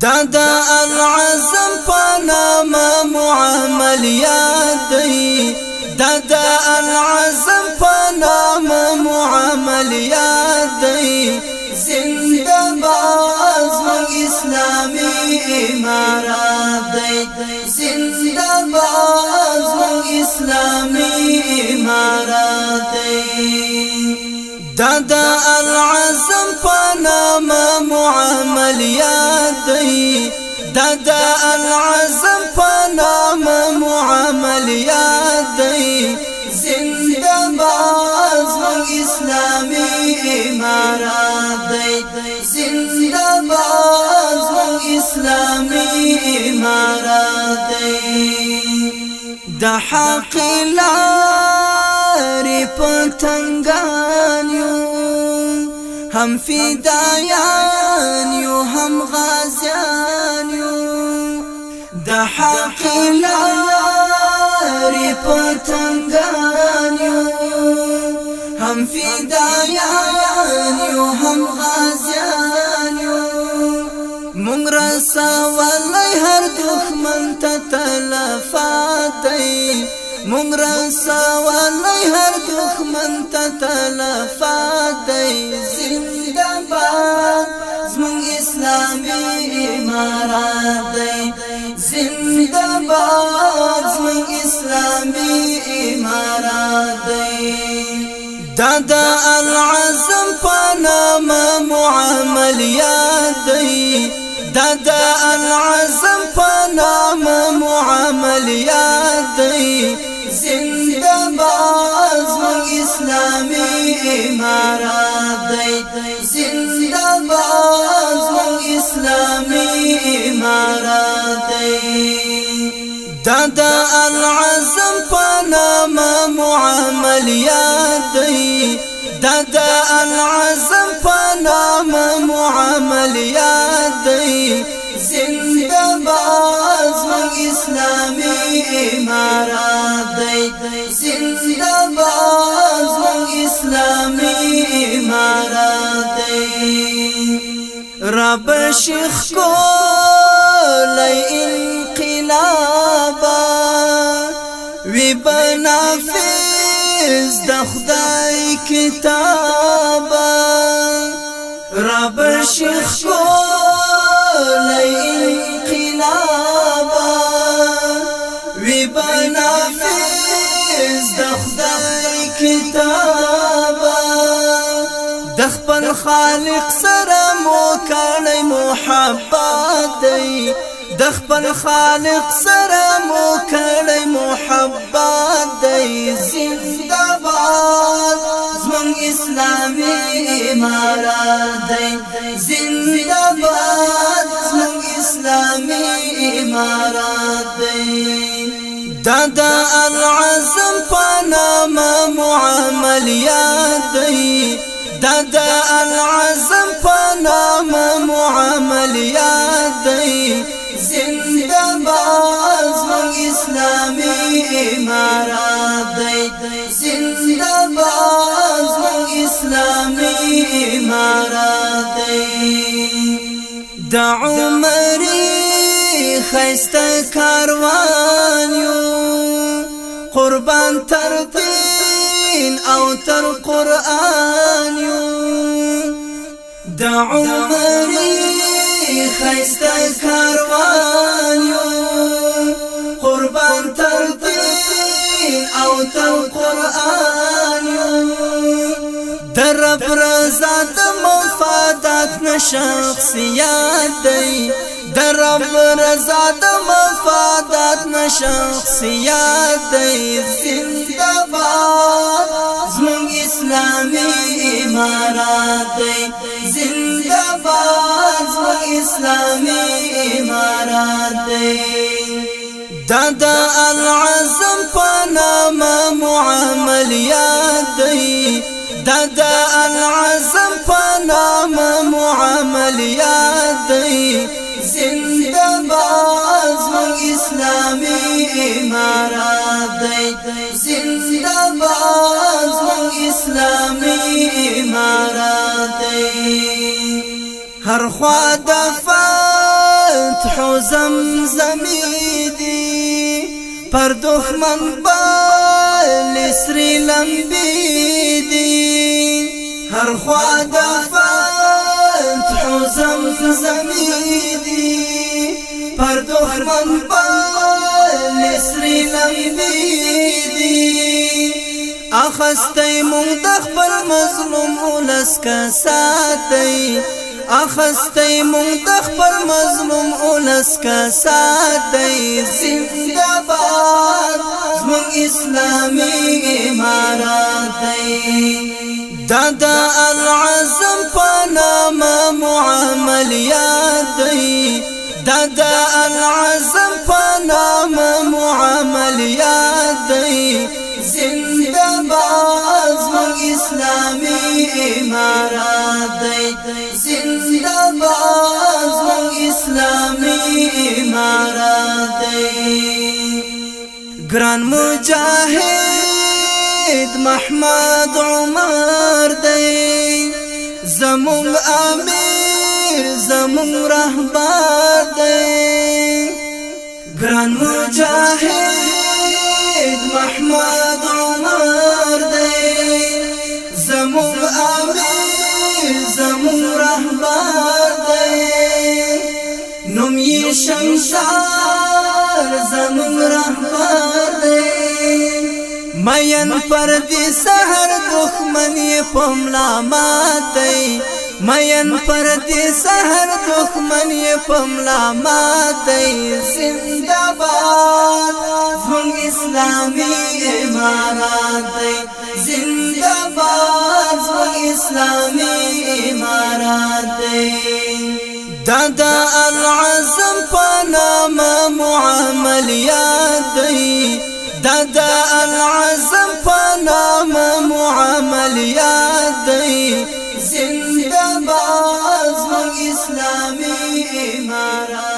دا دا العزم پنام معاملیات دی دا دا العزم پنام معاملیات دی زنده باز من اسلامی امارات دی زنده باز من اسلامی امارات دی دا دا العزم پنام معاملیات دی زنده باز من اسلامی امارات. دی د حق لارې پتنګان یو هم فدایان یو هم غازیان یو. د حق لارې پتنګان یو هم فدایان یو هم غازیان یو مونږ رسولای هر دښمن ته تلفات دی. مونږ رسولای هر دښمن ته تلفات دی. زنده باد زمونږ اسلامي امارات دی. زنده باد زمونږ اسلامي امارات دی دا دا العزم پنام معاملیات دی دا دا العزم پنام معاملیات دی زنده باز من اسلامی امارات دی زنده باز من اسلامی امارات دی دا دا العزم امارات دی دی رب شیخ کو لئی انقلابا وی بنافذ د خدای رب شیخ کو وی بنافذ د خدای کتاب د خپل خالق سره مو کړی محبت دی. د خپل خالق سره مو کړی محبت دی. زنده باد زمون اسلامي امارات دی. زنده باد زمون اسلامي امارات دا دا العزم پنام معاملیات دی دا دا العزم پنام معاملیات دی زنده باز من اسلامی امارات دی زنده باز من اسلامی امارات دی د عمرې خسته کاروان. یو قربان تر دین أو تر قران یو د عمرې خسته کاروان یو قربان تر دین أو تر قران یو در رب مفادات نه شخصیت دی در رب رضا د مفادات نه شخصیت دی زنده باد زمون اسلامی امارات دی زنده باد زمون اسلامی امارات دی. دا دا العزم پنام معاملیات دی. دا دا امارات دی زنده باز من اسلامی امارات دی هر خوا د فتح زمزمی دی پر دخمن بال سری لمبی دی هر خوا د فتح زمزمی دی پر دخمن بال سری لمبی دی اخستی مونږ د خپل مظلوم ولس کا ساتي اخستی مونږ د خپل مظلوم اولس کا ساتي زنده باد زموږ اسلامي امارات دی. دادا العزم پنام معاملیات دی. دادا العزم امارات دی. باز من اسلامی امارات گران مجاهد محمد عمر دی. زمون امیر زمون رهبر دی. گران مجاهد محمد شمشار زمون رحمان دی مین پر دی سہر دخمنی پملا مات دی مین پر دی سہر دخمنی پملا مات دی زندہ باد زمون اسلامی امارات دی زندہ باد زمون اسلامی امارات دی دادا العزم دادا العزم پنام معاملیات دی زنده باز من اسلامی إمارات.